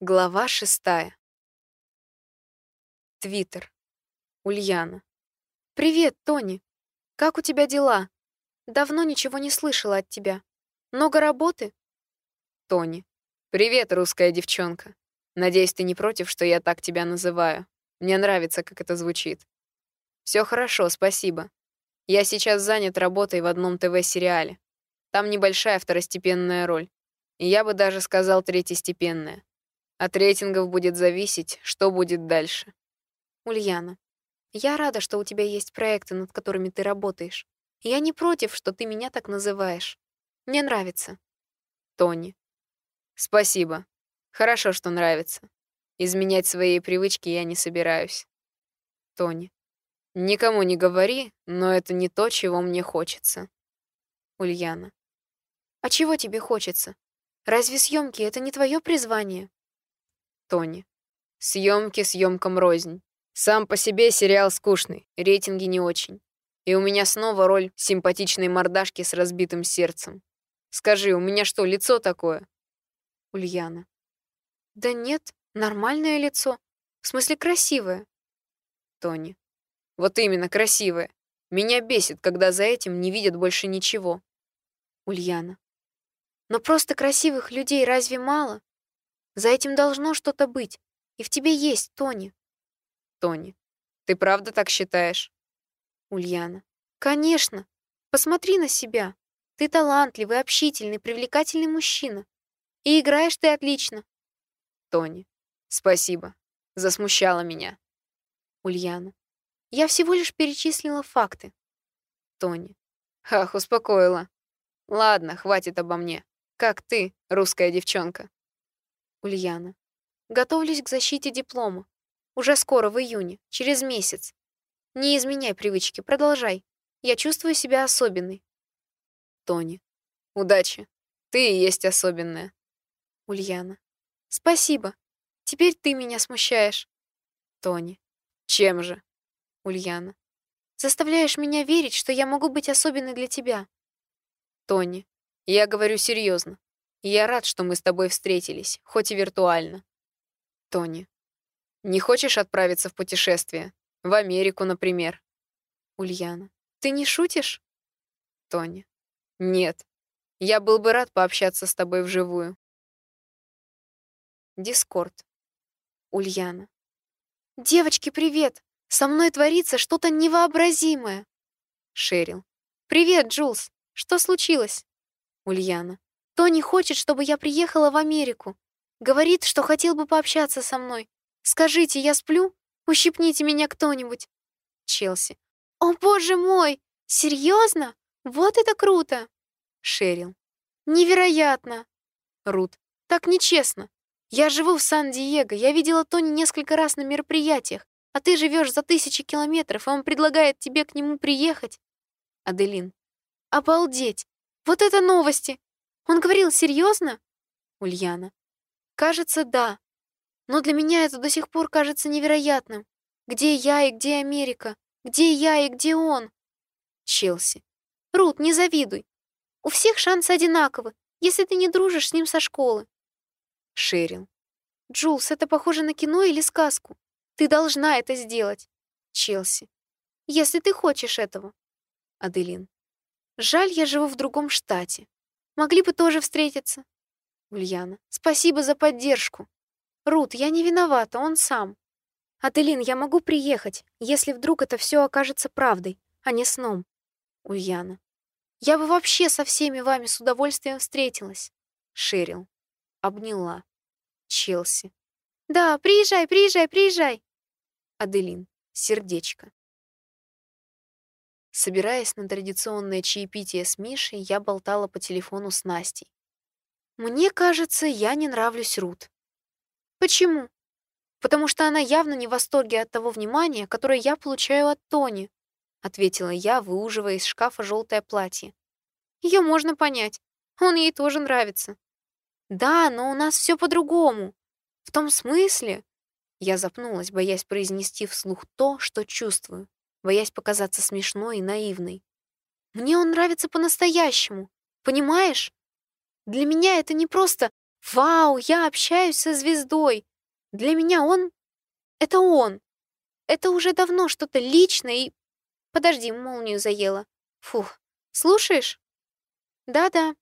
Глава шестая. Твиттер. Ульяна. «Привет, Тони. Как у тебя дела? Давно ничего не слышала от тебя. Много работы?» Тони. «Привет, русская девчонка. Надеюсь, ты не против, что я так тебя называю. Мне нравится, как это звучит. Все хорошо, спасибо. Я сейчас занят работой в одном ТВ-сериале. Там небольшая второстепенная роль. И я бы даже сказал третьестепенная. От рейтингов будет зависеть, что будет дальше. Ульяна, я рада, что у тебя есть проекты, над которыми ты работаешь. Я не против, что ты меня так называешь. Мне нравится. Тони. Спасибо. Хорошо, что нравится. Изменять свои привычки я не собираюсь. Тони. Никому не говори, но это не то, чего мне хочется. Ульяна. А чего тебе хочется? Разве съемки это не твое призвание? Тони. Съемки съемкам рознь. Сам по себе сериал скучный, рейтинги не очень. И у меня снова роль симпатичной мордашки с разбитым сердцем. Скажи, у меня что, лицо такое? Ульяна. Да нет, нормальное лицо. В смысле, красивое. Тони. Вот именно, красивое. Меня бесит, когда за этим не видят больше ничего. Ульяна. Но просто красивых людей разве мало? За этим должно что-то быть. И в тебе есть, Тони. Тони. Ты правда так считаешь? Ульяна. Конечно. Посмотри на себя. Ты талантливый, общительный, привлекательный мужчина. И играешь ты отлично. Тони. Спасибо. Засмущала меня. Ульяна. Я всего лишь перечислила факты. Тони. Ах, успокоила. Ладно, хватит обо мне. Как ты, русская девчонка? Ульяна. Готовлюсь к защите диплома. Уже скоро, в июне, через месяц. Не изменяй привычки, продолжай. Я чувствую себя особенной. Тони. Удачи. Ты и есть особенная. Ульяна. Спасибо. Теперь ты меня смущаешь. Тони. Чем же? Ульяна. Заставляешь меня верить, что я могу быть особенной для тебя. Тони. Я говорю серьезно. Я рад, что мы с тобой встретились, хоть и виртуально. Тони. Не хочешь отправиться в путешествие? В Америку, например? Ульяна. Ты не шутишь? Тони. Нет. Я был бы рад пообщаться с тобой вживую. Дискорд. Ульяна. Девочки, привет! Со мной творится что-то невообразимое. Шерил. Привет, Джулс. Что случилось? Ульяна. Тони хочет, чтобы я приехала в Америку. Говорит, что хотел бы пообщаться со мной. Скажите, я сплю? Ущипните меня кто-нибудь. Челси. О, боже мой! Серьезно? Вот это круто! Шерил. Невероятно! Рут. Так нечестно. Я живу в Сан-Диего, я видела Тони несколько раз на мероприятиях, а ты живешь за тысячи километров, и он предлагает тебе к нему приехать. Аделин. Обалдеть! Вот это новости! Он говорил серьезно? Ульяна. Кажется, да. Но для меня это до сих пор кажется невероятным. Где я и где Америка? Где я и где он? Челси. Рут, не завидуй. У всех шансы одинаковы, если ты не дружишь с ним со школы. Шерил. Джулс, это похоже на кино или сказку. Ты должна это сделать. Челси. Если ты хочешь этого. Аделин. Жаль, я живу в другом штате. Могли бы тоже встретиться. Ульяна. Спасибо за поддержку. Рут, я не виновата, он сам. Аделин, я могу приехать, если вдруг это все окажется правдой, а не сном. Ульяна. Я бы вообще со всеми вами с удовольствием встретилась. Шерил. Обняла. Челси. Да, приезжай, приезжай, приезжай. Аделин. Сердечко. Собираясь на традиционное чаепитие с Мишей, я болтала по телефону с Настей. «Мне кажется, я не нравлюсь Рут». «Почему?» «Потому что она явно не в восторге от того внимания, которое я получаю от Тони», ответила я, выуживая из шкафа желтое платье. Ее можно понять. Он ей тоже нравится. Да, но у нас все по-другому. В том смысле... Я запнулась, боясь произнести вслух то, что чувствую боясь показаться смешной и наивной. Мне он нравится по-настоящему, понимаешь? Для меня это не просто Вау, я общаюсь со звездой. Для меня он — это он. Это уже давно что-то личное и... Подожди, молнию заело. Фух, слушаешь? Да-да.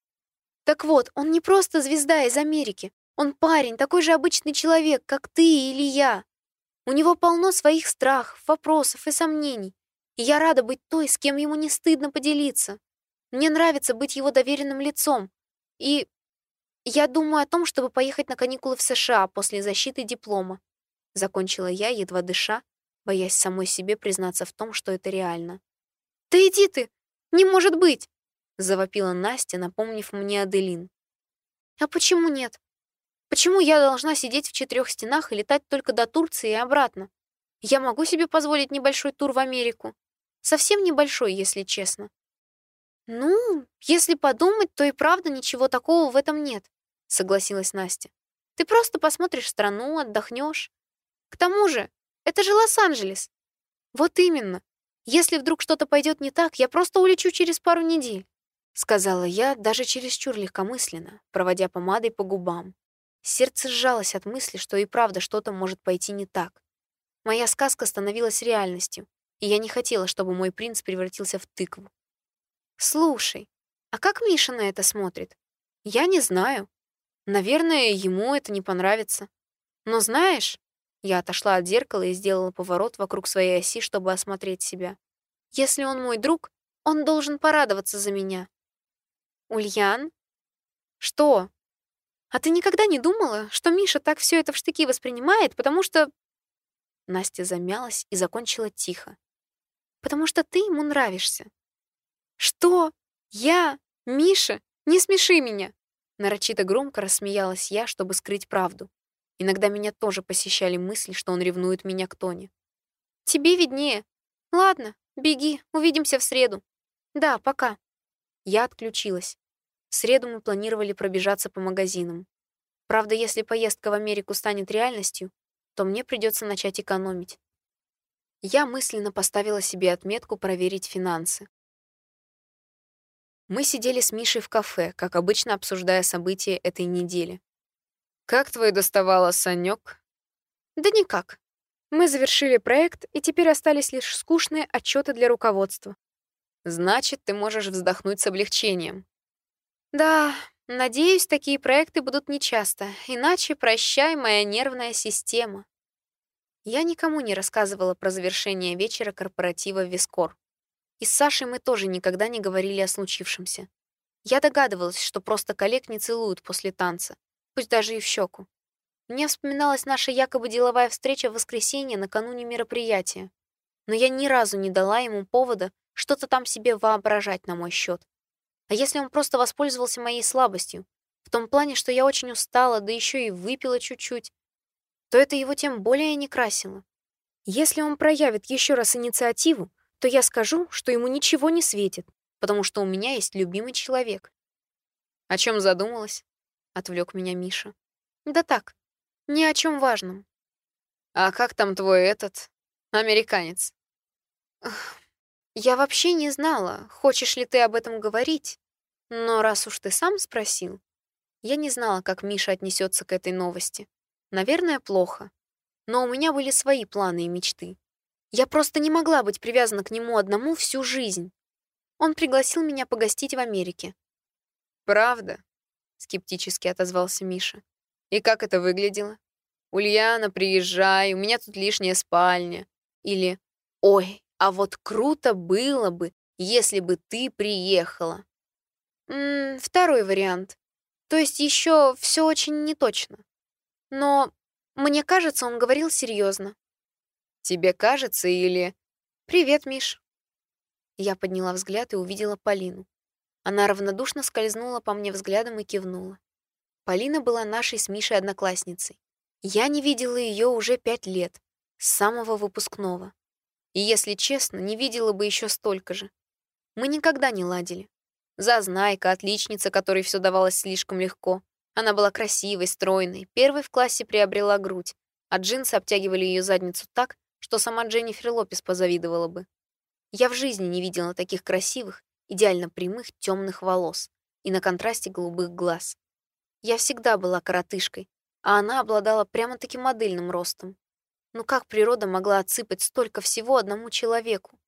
Так вот, он не просто звезда из Америки. Он парень, такой же обычный человек, как ты или я. У него полно своих страхов, вопросов и сомнений. И я рада быть той, с кем ему не стыдно поделиться. Мне нравится быть его доверенным лицом. И я думаю о том, чтобы поехать на каникулы в США после защиты диплома. Закончила я, едва дыша, боясь самой себе признаться в том, что это реально. «Да иди ты! Не может быть!» — завопила Настя, напомнив мне Аделин. «А почему нет? Почему я должна сидеть в четырех стенах и летать только до Турции и обратно? Я могу себе позволить небольшой тур в Америку. Совсем небольшой, если честно. Ну, если подумать, то и правда ничего такого в этом нет, согласилась Настя. Ты просто посмотришь страну, отдохнешь. К тому же, это же Лос-Анджелес. Вот именно. Если вдруг что-то пойдет не так, я просто улечу через пару недель, сказала я, даже чересчур легкомысленно, проводя помадой по губам. Сердце сжалось от мысли, что и правда что-то может пойти не так. Моя сказка становилась реальностью, и я не хотела, чтобы мой принц превратился в тыкву. Слушай, а как Миша на это смотрит? Я не знаю. Наверное, ему это не понравится. Но знаешь, я отошла от зеркала и сделала поворот вокруг своей оси, чтобы осмотреть себя. Если он мой друг, он должен порадоваться за меня. Ульян? Что? А ты никогда не думала, что Миша так все это в штыки воспринимает, потому что... Настя замялась и закончила тихо. Потому что ты ему нравишься. Что? Я? Миша? Не смеши меня. Нарочито громко рассмеялась я, чтобы скрыть правду. Иногда меня тоже посещали мысли, что он ревнует меня к Тоне. «Тебе виднее. Ладно, беги, увидимся в среду. Да, пока». Я отключилась. В среду мы планировали пробежаться по магазинам. Правда, если поездка в Америку станет реальностью, то мне придется начать экономить. Я мысленно поставила себе отметку проверить финансы. Мы сидели с Мишей в кафе, как обычно обсуждая события этой недели. Как твой доставала Санек? Да никак. Мы завершили проект, и теперь остались лишь скучные отчеты для руководства. Значит, ты можешь вздохнуть с облегчением. Да, надеюсь, такие проекты будут нечасто, иначе прощай моя нервная система. Я никому не рассказывала про завершение вечера корпоратива Вискор. И с Сашей мы тоже никогда не говорили о случившемся. Я догадывалась, что просто коллег не целуют после танца, пусть даже и в щеку. Мне вспоминалась наша якобы деловая встреча в воскресенье накануне мероприятия, но я ни разу не дала ему повода что-то там себе воображать на мой счет. А если он просто воспользовался моей слабостью, в том плане, что я очень устала, да еще и выпила чуть-чуть, то это его тем более не красило. Если он проявит еще раз инициативу, то я скажу, что ему ничего не светит, потому что у меня есть любимый человек. О чем задумалась? отвлек меня Миша. Да так, ни о чем важном. А как там твой этот американец? Я вообще не знала, хочешь ли ты об этом говорить. Но раз уж ты сам спросил, я не знала, как Миша отнесется к этой новости. Наверное, плохо. Но у меня были свои планы и мечты. Я просто не могла быть привязана к нему одному всю жизнь. Он пригласил меня погостить в Америке. Правда? скептически отозвался Миша. И как это выглядело? Ульяна, приезжай, у меня тут лишняя спальня. Или Ой, а вот круто было бы, если бы ты приехала. М -м, второй вариант. То есть еще все очень неточно. Но мне кажется, он говорил серьезно. Тебе кажется или... Привет, Миш. Я подняла взгляд и увидела Полину. Она равнодушно скользнула по мне взглядом и кивнула. Полина была нашей с Мишей одноклассницей. Я не видела ее уже пять лет, с самого выпускного. И, если честно, не видела бы еще столько же. Мы никогда не ладили. Зазнайка, отличница, которой все давалось слишком легко. Она была красивой, стройной, первой в классе приобрела грудь, а джинсы обтягивали ее задницу так, что сама Дженнифер Лопес позавидовала бы. Я в жизни не видела таких красивых, идеально прямых темных волос и на контрасте голубых глаз. Я всегда была коротышкой, а она обладала прямо-таки модельным ростом. Ну как природа могла отсыпать столько всего одному человеку?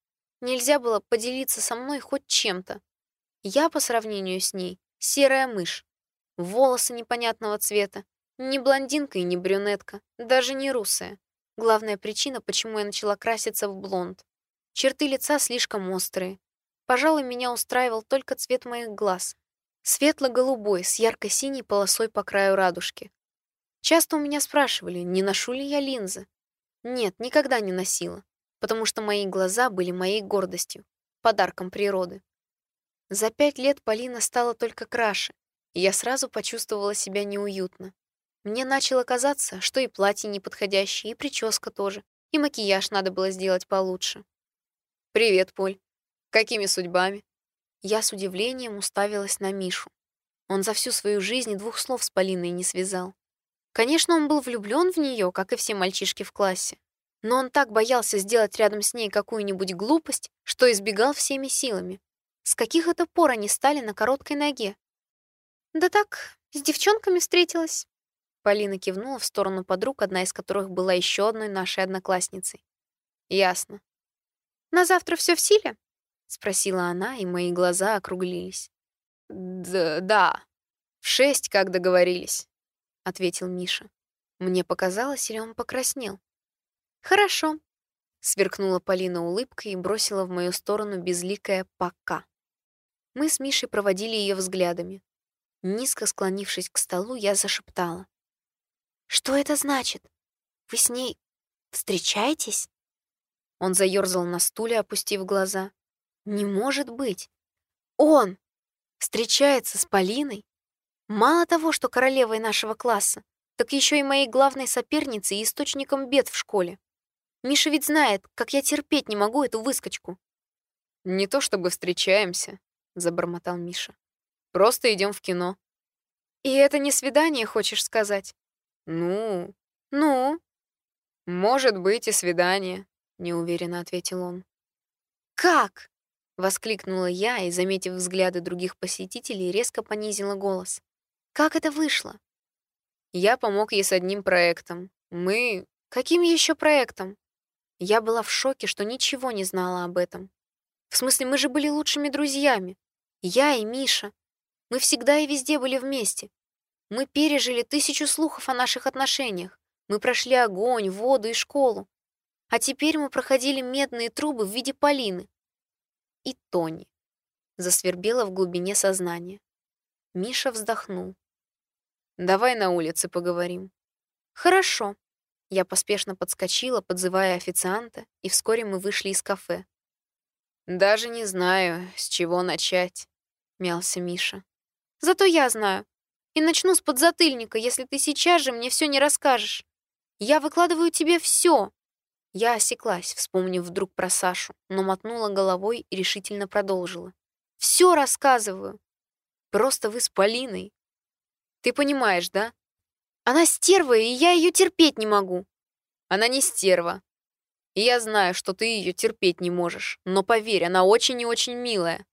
Нельзя было поделиться со мной хоть чем-то. Я по сравнению с ней серая мышь. Волосы непонятного цвета, не блондинка и не брюнетка, даже не русая. Главная причина, почему я начала краситься в блонд. Черты лица слишком острые. Пожалуй, меня устраивал только цвет моих глаз. Светло-голубой, с ярко-синей полосой по краю радужки. Часто у меня спрашивали, не ношу ли я линзы. Нет, никогда не носила, потому что мои глаза были моей гордостью, подарком природы. За пять лет Полина стала только краше, и я сразу почувствовала себя неуютно. Мне начало казаться, что и платье неподходящее, и прическа тоже, и макияж надо было сделать получше. «Привет, Поль. Какими судьбами?» Я с удивлением уставилась на Мишу. Он за всю свою жизнь двух слов с Полиной не связал. Конечно, он был влюблен в нее, как и все мальчишки в классе. Но он так боялся сделать рядом с ней какую-нибудь глупость, что избегал всеми силами. С каких это пор они стали на короткой ноге? Да так, с девчонками встретилась. Полина кивнула в сторону подруг, одна из которых была еще одной нашей одноклассницей. Ясно. На завтра все в силе? спросила она, и мои глаза округлились. Да, да. В шесть, как договорились, ответил Миша. Мне показалось, или он покраснел. Хорошо, сверкнула Полина улыбкой и бросила в мою сторону безликое пока. Мы с Мишей проводили ее взглядами. Низко склонившись к столу, я зашептала: что это значит? Вы с ней встречаетесь? Он заерзал на стуле, опустив глаза. Не может быть. Он встречается с Полиной? Мало того, что королевой нашего класса, так еще и моей главной соперницей и источником бед в школе. Миша ведь знает, как я терпеть не могу эту выскочку. Не то чтобы встречаемся, забормотал Миша. Просто идем в кино. И это не свидание, хочешь сказать? Ну, ну, может быть и свидание, неуверенно ответил он. Как? воскликнула я и, заметив взгляды других посетителей, резко понизила голос. Как это вышло? Я помог ей с одним проектом. Мы Каким еще проектом? Я была в шоке, что ничего не знала об этом. В смысле, мы же были лучшими друзьями. Я и Миша. Мы всегда и везде были вместе. Мы пережили тысячу слухов о наших отношениях. Мы прошли огонь, воду и школу. А теперь мы проходили медные трубы в виде Полины. И Тони. Засвербело в глубине сознания. Миша вздохнул. «Давай на улице поговорим». «Хорошо». Я поспешно подскочила, подзывая официанта, и вскоре мы вышли из кафе. «Даже не знаю, с чего начать», — мялся Миша. «Зато я знаю и начну с подзатыльника, если ты сейчас же мне все не расскажешь. Я выкладываю тебе все. Я осеклась, вспомнив вдруг про Сашу, но мотнула головой и решительно продолжила. Все рассказываю. Просто вы с Полиной. Ты понимаешь, да? Она стерва, и я ее терпеть не могу. Она не стерва. И я знаю, что ты ее терпеть не можешь, но поверь, она очень и очень милая.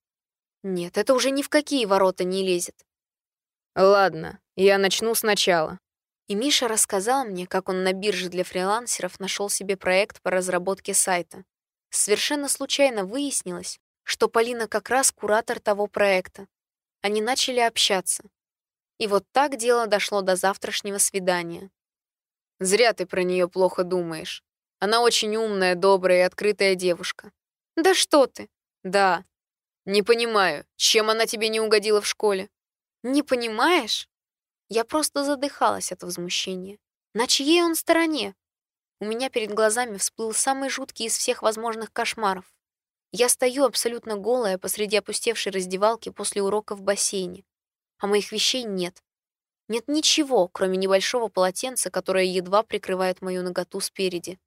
Нет, это уже ни в какие ворота не лезет. Ладно, я начну сначала. И Миша рассказал мне, как он на бирже для фрилансеров нашел себе проект по разработке сайта. Совершенно случайно выяснилось, что Полина как раз куратор того проекта. Они начали общаться. И вот так дело дошло до завтрашнего свидания. Зря ты про нее плохо думаешь. Она очень умная, добрая и открытая девушка. Да что ты? Да. Не понимаю, чем она тебе не угодила в школе? Не понимаешь? Я просто задыхалась от возмущения. На чьей он стороне? У меня перед глазами всплыл самый жуткий из всех возможных кошмаров. Я стою абсолютно голая посреди опустевшей раздевалки после урока в бассейне, а моих вещей нет. Нет ничего, кроме небольшого полотенца, которое едва прикрывает мою наготу спереди.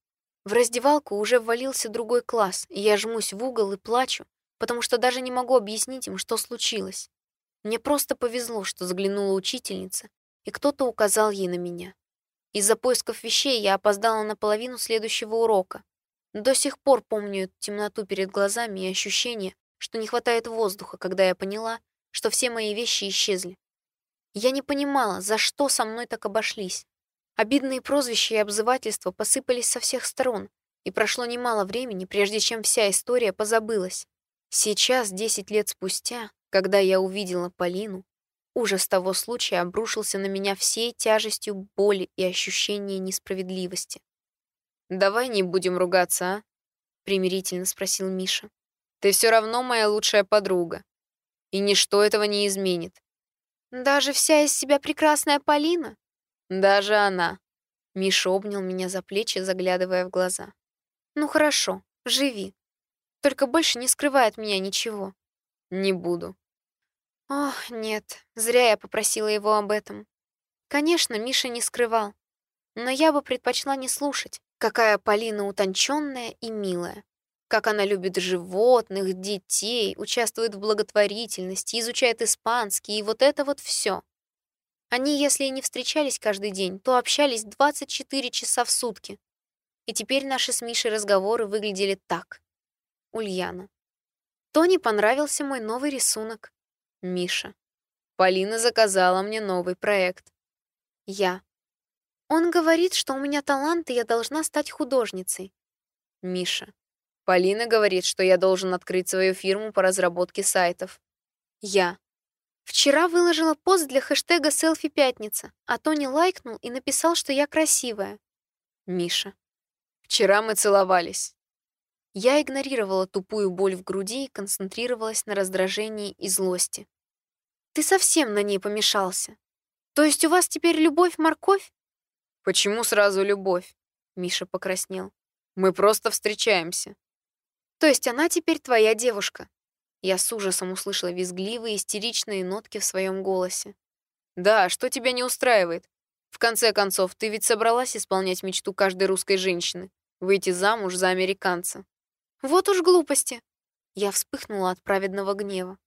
В раздевалку уже ввалился другой класс, и я жмусь в угол и плачу, потому что даже не могу объяснить им, что случилось. Мне просто повезло, что заглянула учительница, и кто-то указал ей на меня. Из-за поисков вещей я опоздала на половину следующего урока. До сих пор помню темноту перед глазами и ощущение, что не хватает воздуха, когда я поняла, что все мои вещи исчезли. Я не понимала, за что со мной так обошлись. Обидные прозвища и обзывательства посыпались со всех сторон, и прошло немало времени, прежде чем вся история позабылась. Сейчас, десять лет спустя, когда я увидела Полину, ужас того случая обрушился на меня всей тяжестью боли и ощущения несправедливости. «Давай не будем ругаться, а?» — примирительно спросил Миша. «Ты все равно моя лучшая подруга, и ничто этого не изменит». «Даже вся из себя прекрасная Полина?» «Даже она». Миша обнял меня за плечи, заглядывая в глаза. «Ну хорошо, живи. Только больше не скрывай от меня ничего». «Не буду». Ох, нет, зря я попросила его об этом. Конечно, Миша не скрывал. Но я бы предпочла не слушать, какая Полина утонченная и милая. Как она любит животных, детей, участвует в благотворительности, изучает испанский и вот это вот все. Они, если и не встречались каждый день, то общались 24 часа в сутки. И теперь наши с Мишей разговоры выглядели так. Ульяна. Тони понравился мой новый рисунок. Миша. Полина заказала мне новый проект. Я. Он говорит, что у меня талант, и я должна стать художницей. Миша. Полина говорит, что я должен открыть свою фирму по разработке сайтов. Я. Вчера выложила пост для хэштега «Селфи пятница», а Тони лайкнул и написал, что я красивая. Миша. Вчера мы целовались. Я игнорировала тупую боль в груди и концентрировалась на раздражении и злости. Ты совсем на ней помешался. То есть у вас теперь любовь-морковь? Почему сразу любовь? Миша покраснел. Мы просто встречаемся. То есть она теперь твоя девушка? Я с ужасом услышала визгливые, истеричные нотки в своем голосе. «Да, что тебя не устраивает? В конце концов, ты ведь собралась исполнять мечту каждой русской женщины — выйти замуж за американца». «Вот уж глупости!» Я вспыхнула от праведного гнева.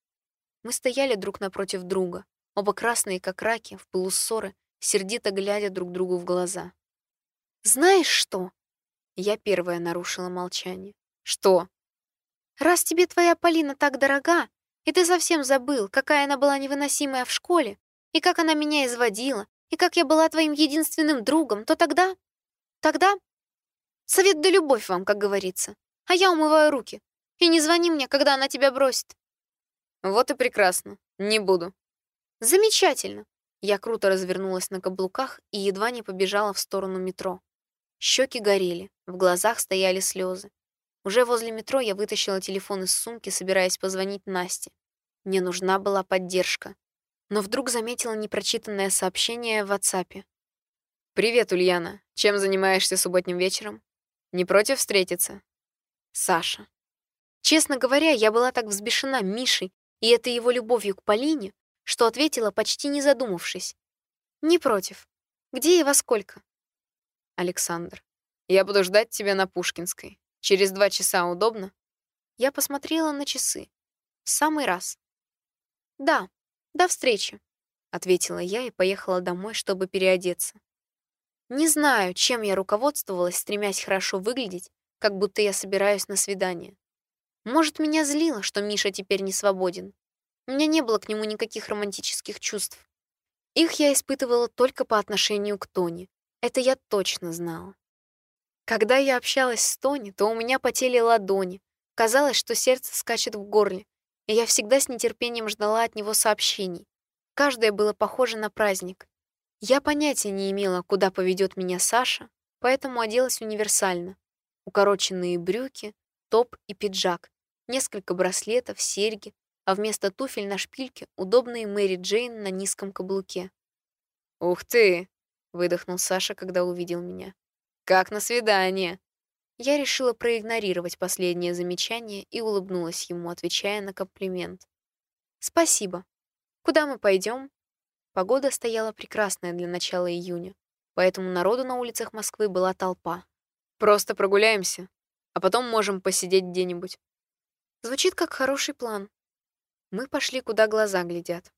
Мы стояли друг напротив друга, оба красные, как раки, в полуссоры, сердито глядя друг другу в глаза. «Знаешь что?» Я первая нарушила молчание. «Что?» Раз тебе твоя Полина так дорога, и ты совсем забыл, какая она была невыносимая в школе, и как она меня изводила, и как я была твоим единственным другом, то тогда... Тогда... Совет да любовь вам, как говорится. А я умываю руки. И не звони мне, когда она тебя бросит. Вот и прекрасно. Не буду. Замечательно. Я круто развернулась на каблуках и едва не побежала в сторону метро. Щеки горели, в глазах стояли слезы. Уже возле метро я вытащила телефон из сумки, собираясь позвонить Насте. Мне нужна была поддержка. Но вдруг заметила непрочитанное сообщение в WhatsApp. «Привет, Ульяна. Чем занимаешься субботним вечером? Не против встретиться?» Саша. Честно говоря, я была так взбешена Мишей и этой его любовью к Полине, что ответила, почти не задумавшись. «Не против. Где и во сколько?» Александр. «Я буду ждать тебя на Пушкинской. Через два часа удобно? Я посмотрела на часы. В самый раз. Да, до встречи, ответила я и поехала домой, чтобы переодеться. Не знаю, чем я руководствовалась, стремясь хорошо выглядеть, как будто я собираюсь на свидание. Может, меня злило, что Миша теперь не свободен. У меня не было к нему никаких романтических чувств. Их я испытывала только по отношению к Тони. Это я точно знала. Когда я общалась с Тони, то у меня потели ладони. Казалось, что сердце скачет в горле, и я всегда с нетерпением ждала от него сообщений. Каждое было похоже на праздник. Я понятия не имела, куда поведет меня Саша, поэтому оделась универсально. Укороченные брюки, топ и пиджак, несколько браслетов, серьги, а вместо туфель на шпильке удобные Мэри Джейн на низком каблуке. «Ух ты!» — выдохнул Саша, когда увидел меня. Как на свидание. Я решила проигнорировать последнее замечание и улыбнулась ему, отвечая на комплимент. Спасибо. Куда мы пойдем? Погода стояла прекрасная для начала июня, поэтому народу на улицах Москвы была толпа. Просто прогуляемся, а потом можем посидеть где-нибудь. Звучит как хороший план. Мы пошли, куда глаза глядят.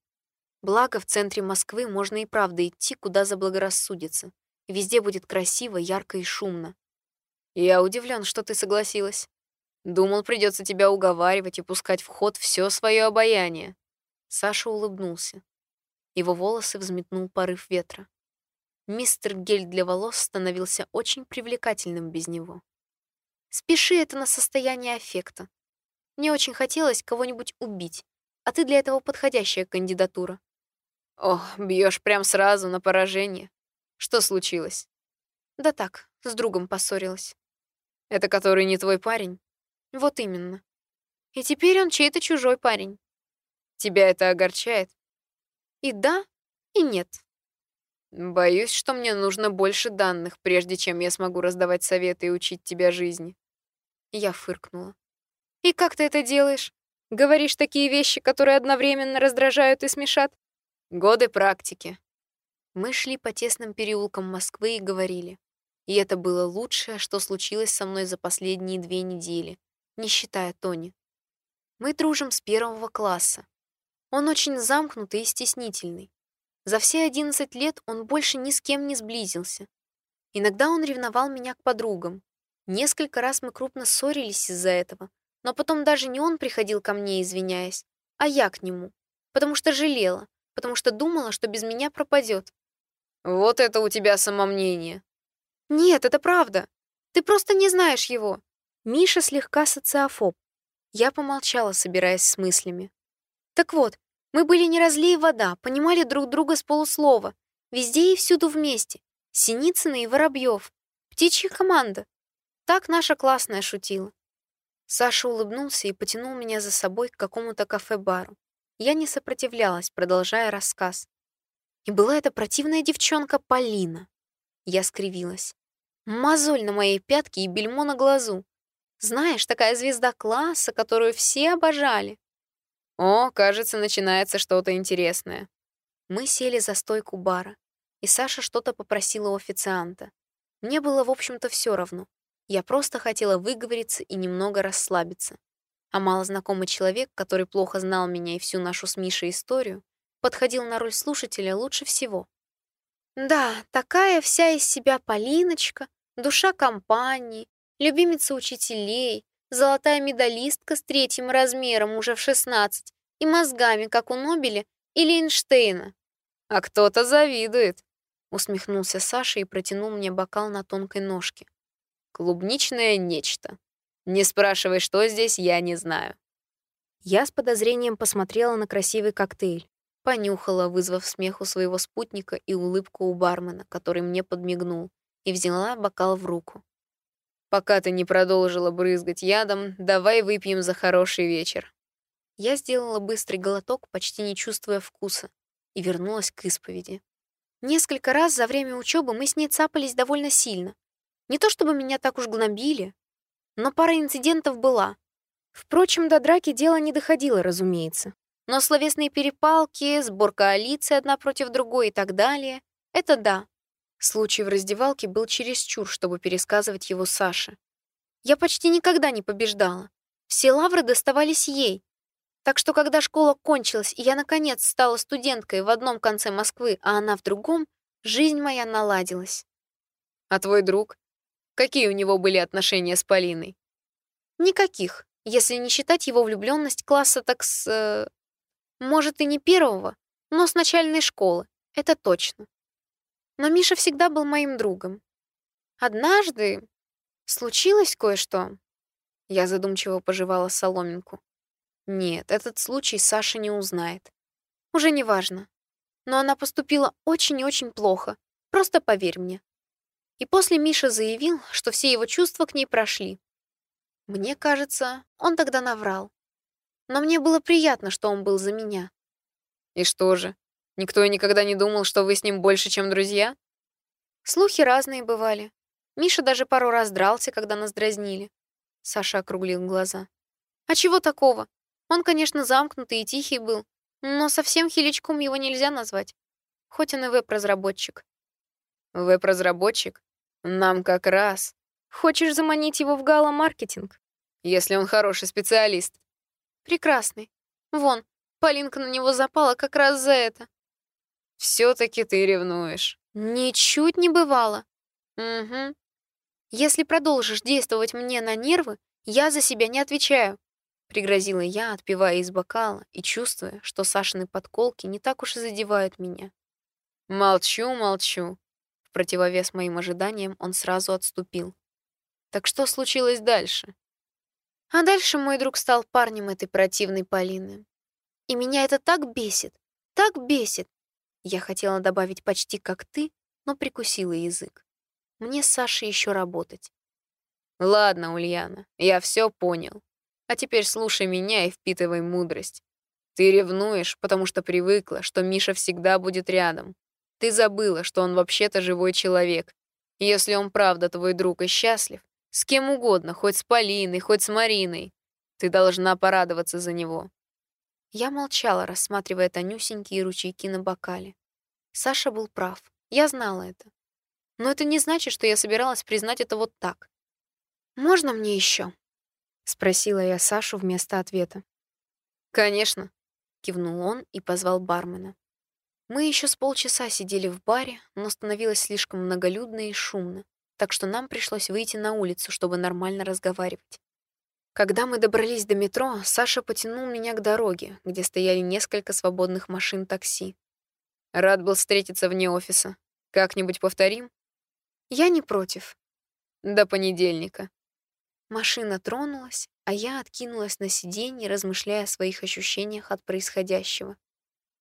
Благо, в центре Москвы можно и правда идти, куда заблагорассудится. Везде будет красиво, ярко и шумно. Я удивлен, что ты согласилась. Думал, придется тебя уговаривать и пускать в ход все свое обаяние. Саша улыбнулся. Его волосы взметнул порыв ветра. Мистер Гель для волос становился очень привлекательным без него. Спеши это на состояние аффекта. Мне очень хотелось кого-нибудь убить, а ты для этого подходящая кандидатура. Ох, бьешь прям сразу на поражение. Что случилось? Да так, с другом поссорилась. Это который не твой парень? Вот именно. И теперь он чей-то чужой парень. Тебя это огорчает? И да, и нет. Боюсь, что мне нужно больше данных, прежде чем я смогу раздавать советы и учить тебя жизни. Я фыркнула. И как ты это делаешь? Говоришь такие вещи, которые одновременно раздражают и смешат? Годы практики. Мы шли по тесным переулкам Москвы и говорили. И это было лучшее, что случилось со мной за последние две недели, не считая Тони. Мы дружим с первого класса. Он очень замкнутый и стеснительный. За все 11 лет он больше ни с кем не сблизился. Иногда он ревновал меня к подругам. Несколько раз мы крупно ссорились из-за этого, но потом даже не он приходил ко мне, извиняясь, а я к нему, потому что жалела, потому что думала, что без меня пропадет. Вот это у тебя самомнение. Нет, это правда. Ты просто не знаешь его. Миша слегка социофоб. Я помолчала, собираясь с мыслями. Так вот, мы были не разлей вода, понимали друг друга с полуслова. Везде и всюду вместе. Синицына и Воробьев. Птичья команда. Так наша классная шутила. Саша улыбнулся и потянул меня за собой к какому-то кафе-бару. Я не сопротивлялась, продолжая рассказ. И была эта противная девчонка Полина. Я скривилась. Мозоль на моей пятке и бельмо на глазу. Знаешь, такая звезда класса, которую все обожали. О, кажется, начинается что-то интересное. Мы сели за стойку бара, и Саша что-то попросила у официанта. Мне было, в общем-то, все равно. Я просто хотела выговориться и немного расслабиться. А малознакомый человек, который плохо знал меня и всю нашу с Мишей историю, подходил на роль слушателя лучше всего. Да, такая вся из себя Полиночка, душа компании, любимица учителей, золотая медалистка с третьим размером уже в 16 и мозгами, как у Нобеля или Эйнштейна. «А кто-то завидует», — усмехнулся Саша и протянул мне бокал на тонкой ножке. «Клубничное нечто. Не спрашивай, что здесь, я не знаю». Я с подозрением посмотрела на красивый коктейль, понюхала, вызвав смех у своего спутника и улыбку у бармена, который мне подмигнул, и взяла бокал в руку. Пока ты не продолжила брызгать ядом, давай выпьем за хороший вечер. Я сделала быстрый глоток, почти не чувствуя вкуса, и вернулась к исповеди. Несколько раз за время учебы мы с ней цапались довольно сильно. Не то чтобы меня так уж гнобили, но пара инцидентов была. Впрочем, до драки дело не доходило, разумеется. Но словесные перепалки, сбор коалиции одна против другой и так далее — это да, Случай в раздевалке был чересчур, чтобы пересказывать его Саше. Я почти никогда не побеждала. Все лавры доставались ей. Так что, когда школа кончилась, и я, наконец, стала студенткой в одном конце Москвы, а она в другом, жизнь моя наладилась. А твой друг? Какие у него были отношения с Полиной? Никаких, если не считать его влюбленность класса так с... Э, может, и не первого, но с начальной школы, это точно. Но Миша всегда был моим другом. Однажды случилось кое-что. Я задумчиво пожевала соломинку. Нет, этот случай Саша не узнает. Уже не важно. Но она поступила очень и очень плохо. Просто поверь мне. И после Миша заявил, что все его чувства к ней прошли. Мне кажется, он тогда наврал. Но мне было приятно, что он был за меня. И что же? Никто и никогда не думал, что вы с ним больше, чем друзья? Слухи разные бывали. Миша даже пару раз дрался, когда нас дразнили. Саша округлил глаза. А чего такого? Он, конечно, замкнутый и тихий был, но совсем хиличком его нельзя назвать. Хоть он и веб-разработчик. Веб-разработчик? Нам как раз. Хочешь заманить его в гала-маркетинг? Если он хороший специалист. Прекрасный. Вон, Полинка на него запала как раз за это. Все-таки ты ревнуешь. Ничуть не бывало. Угу. Если продолжишь действовать мне на нервы, я за себя не отвечаю. Пригрозила я, отпивая из бокала и чувствуя, что Сашины подколки не так уж и задевают меня. Молчу, молчу. В противовес моим ожиданиям он сразу отступил. Так что случилось дальше? А дальше мой друг стал парнем этой противной Полины. И меня это так бесит, так бесит. Я хотела добавить почти как ты, но прикусила язык. Мне с Сашей еще работать. Ладно, Ульяна, я все понял. А теперь слушай меня и впитывай мудрость. Ты ревнуешь, потому что привыкла, что Миша всегда будет рядом. Ты забыла, что он вообще-то живой человек. Если он правда твой друг и счастлив, с кем угодно, хоть с Полиной, хоть с Мариной, ты должна порадоваться за него. Я молчала, рассматривая тонюсенькие ручейки на бокале. Саша был прав. Я знала это. Но это не значит, что я собиралась признать это вот так. «Можно мне еще? спросила я Сашу вместо ответа. «Конечно», — кивнул он и позвал бармена. Мы еще с полчаса сидели в баре, но становилось слишком многолюдно и шумно, так что нам пришлось выйти на улицу, чтобы нормально разговаривать. Когда мы добрались до метро, Саша потянул меня к дороге, где стояли несколько свободных машин такси. Рад был встретиться вне офиса. Как-нибудь повторим? Я не против. До понедельника. Машина тронулась, а я откинулась на сиденье, размышляя о своих ощущениях от происходящего.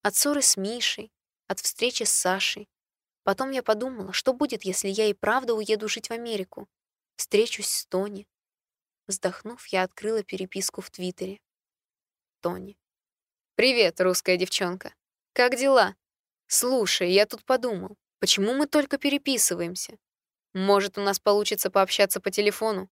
От ссоры с Мишей, от встречи с Сашей. Потом я подумала, что будет, если я и правда уеду жить в Америку. Встречусь с Тони, Вздохнув, я открыла переписку в Твиттере. Тони. «Привет, русская девчонка. Как дела? Слушай, я тут подумал, почему мы только переписываемся? Может, у нас получится пообщаться по телефону?